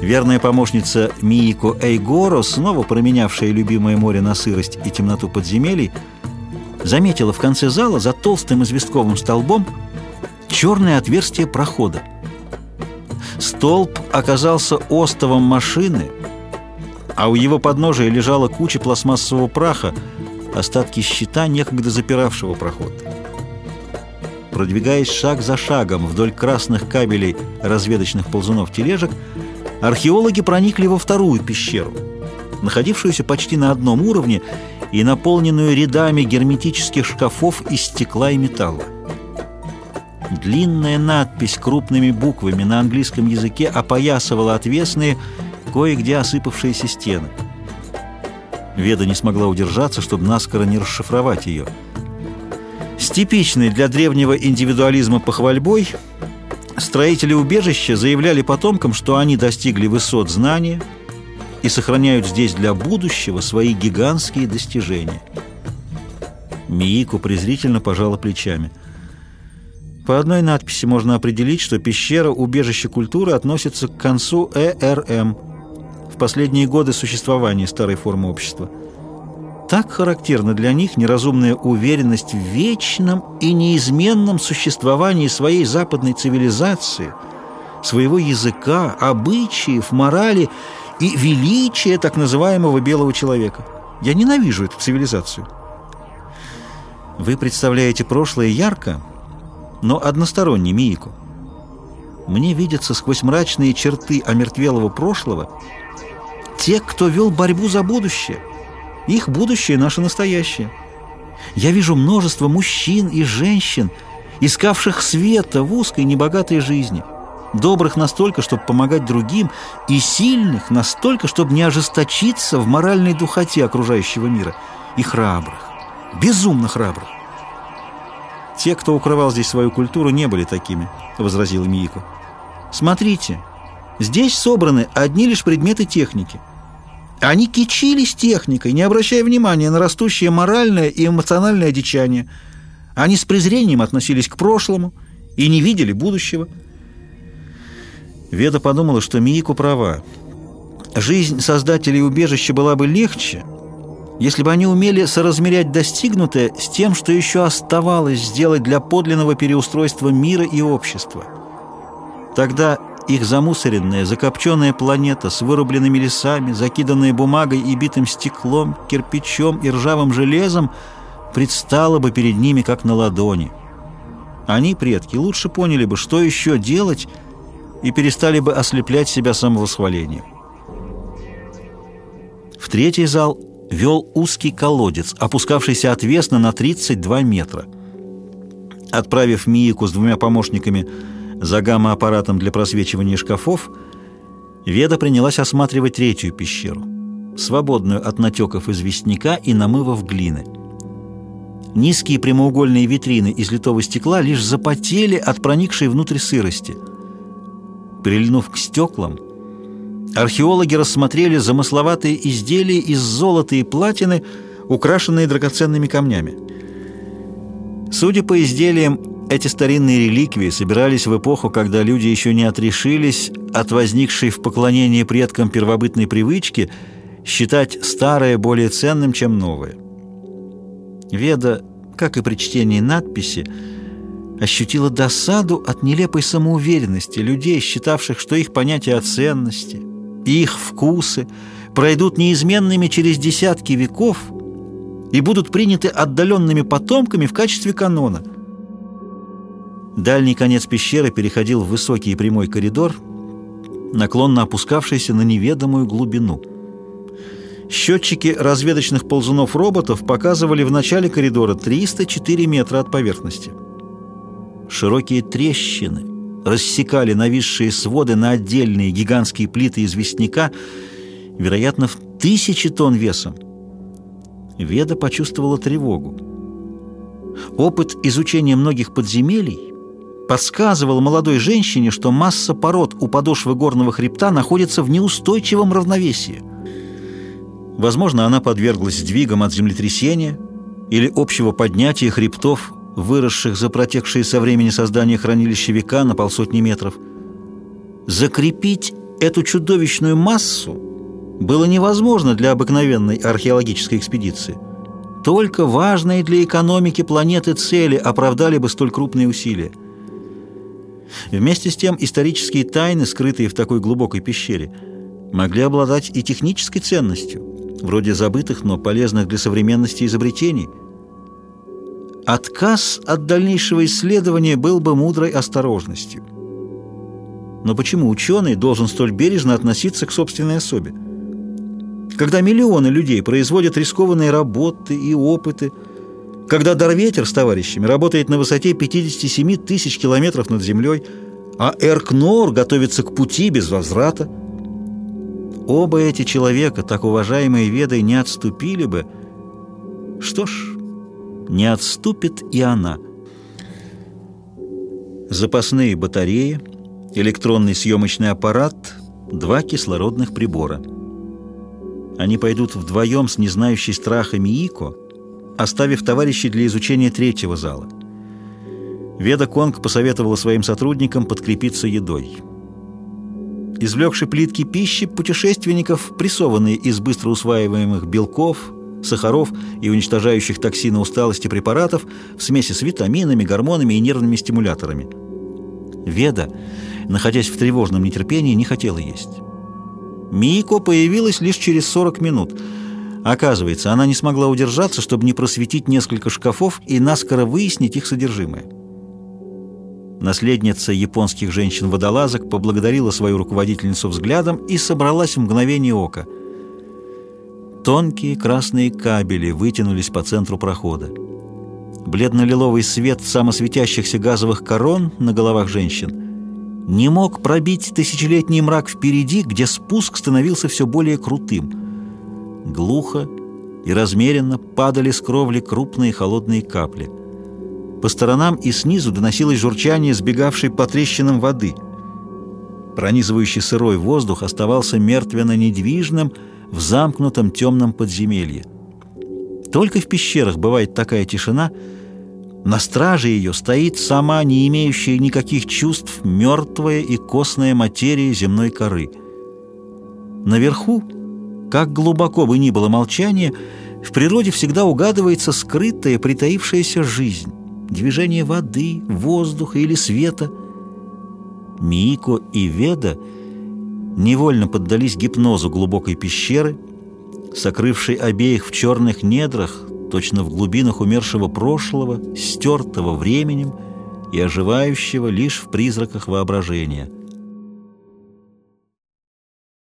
Верная помощница Миико Эйгоро, снова променявшая любимое море на сырость и темноту подземелий, заметила в конце зала за толстым известковым столбом черное отверстие прохода. Столб оказался остовом машины, а у его подножия лежала куча пластмассового праха, остатки щита, некогда запиравшего проход. Продвигаясь шаг за шагом вдоль красных кабелей разведочных ползунов тележек, археологи проникли во вторую пещеру, находившуюся почти на одном уровне и наполненную рядами герметических шкафов из стекла и металла. Длинная надпись крупными буквами на английском языке опоясывала отвесные, кое-где осыпавшиеся стены. Веда не смогла удержаться, чтобы наскоро не расшифровать ее – с типичной для древнего индивидуализма похвальбой строители убежища заявляли потомкам, что они достигли высот знания и сохраняют здесь для будущего свои гигантские достижения. Миику презрительно пожала плечами. По одной надписи можно определить, что пещера убежища культуры относится к концу ЭРМ в последние годы существования старой формы общества – так характерна для них неразумная уверенность в вечном и неизменном существовании своей западной цивилизации, своего языка, обычаев, морали и величия так называемого белого человека. Я ненавижу эту цивилизацию. Вы представляете прошлое ярко, но односторонне, Миику. Мне видятся сквозь мрачные черты омертвелого прошлого те, кто вел борьбу за будущее – их будущее – наше настоящее. Я вижу множество мужчин и женщин, искавших света в узкой небогатой жизни, добрых настолько, чтобы помогать другим, и сильных настолько, чтобы не ожесточиться в моральной духоте окружающего мира, и храбрых, безумно храбрых. «Те, кто укрывал здесь свою культуру, не были такими», — возразил Миико. «Смотрите, здесь собраны одни лишь предметы техники — они кичились техникой, не обращая внимания на растущее моральное и эмоциональное одичание. Они с презрением относились к прошлому и не видели будущего. Веда подумала, что Миику права. Жизнь создателей убежища была бы легче, если бы они умели соразмерять достигнутое с тем, что еще оставалось сделать для подлинного переустройства мира и общества. Тогда их замусоренная, закопченная планета с вырубленными лесами, закиданная бумагой и битым стеклом, кирпичом и ржавым железом предстала бы перед ними как на ладони. Они, предки, лучше поняли бы, что еще делать, и перестали бы ослеплять себя самовосхвалением. В третий зал вел узкий колодец, опускавшийся отвесно на 32 метра. Отправив Миику с двумя помощниками за гамма-аппаратом для просвечивания шкафов, Веда принялась осматривать третью пещеру, свободную от натеков известняка и намывов глины. Низкие прямоугольные витрины из литого стекла лишь запотели от проникшей внутрь сырости. Прильнув к стеклам, археологи рассмотрели замысловатые изделия из золота и платины, украшенные драгоценными камнями. Судя по изделиям, эти старинные реликвии собирались в эпоху, когда люди еще не отрешились от возникшей в поклонении предкам первобытной привычки считать старое более ценным, чем новое. Веда, как и при чтении надписи, ощутила досаду от нелепой самоуверенности людей, считавших, что их понятия о ценности и их вкусы пройдут неизменными через десятки веков и будут приняты отдаленными потомками в качестве канона – Дальний конец пещеры переходил в высокий и прямой коридор, наклонно опускавшийся на неведомую глубину. Счетчики разведочных ползунов-роботов показывали в начале коридора 304 метра от поверхности. Широкие трещины рассекали нависшие своды на отдельные гигантские плиты известняка, вероятно, в тысячи тонн весом. Веда почувствовала тревогу. Опыт изучения многих подземелий подсказывал молодой женщине, что масса пород у подошвы горного хребта находится в неустойчивом равновесии. Возможно, она подверглась сдвигам от землетрясения или общего поднятия хребтов, выросших за протекшие со времени создания хранилища века на полсотни метров. Закрепить эту чудовищную массу было невозможно для обыкновенной археологической экспедиции. Только важные для экономики планеты цели оправдали бы столь крупные усилия. Вместе с тем исторические тайны, скрытые в такой глубокой пещере, могли обладать и технической ценностью, вроде забытых, но полезных для современности изобретений. Отказ от дальнейшего исследования был бы мудрой осторожностью. Но почему ученый должен столь бережно относиться к собственной особе? Когда миллионы людей производят рискованные работы и опыты, когда Дарветер с товарищами работает на высоте 57 тысяч километров над землей, а Эркнор готовится к пути без возврата, оба эти человека, так уважаемые ведой, не отступили бы. Что ж, не отступит и она. Запасные батареи, электронный съемочный аппарат, два кислородных прибора. Они пойдут вдвоем с незнающей страха Миико, оставив товарищей для изучения третьего зала. Веда Конг посоветовала своим сотрудникам подкрепиться едой. Извлекши плитки пищи, путешественников, прессованные из быстро усваиваемых белков, сахаров и уничтожающих токсины усталости препаратов в смеси с витаминами, гормонами и нервными стимуляторами. Веда, находясь в тревожном нетерпении, не хотела есть. Мико появилась лишь через 40 минут – Оказывается, она не смогла удержаться, чтобы не просветить несколько шкафов и наскоро выяснить их содержимое. Наследница японских женщин-водолазок поблагодарила свою руководительницу взглядом и собралась в мгновение ока. Тонкие красные кабели вытянулись по центру прохода. Бледно-лиловый свет самосветящихся газовых корон на головах женщин не мог пробить тысячелетний мрак впереди, где спуск становился все более крутым – глухо и размеренно падали с кровли крупные холодные капли. По сторонам и снизу доносилось журчание сбегавшей по трещинам воды. Пронизывающий сырой воздух оставался мертвенно-недвижным в замкнутом темном подземелье. Только в пещерах бывает такая тишина, на страже ее стоит сама, не имеющая никаких чувств, мертвая и костная материя земной коры. Наверху как глубоко бы ни было молчание, в природе всегда угадывается скрытая, притаившаяся жизнь, движение воды, воздуха или света. Мико и Веда невольно поддались гипнозу глубокой пещеры, сокрывшей обеих в черных недрах, точно в глубинах умершего прошлого, стертого временем и оживающего лишь в призраках воображения –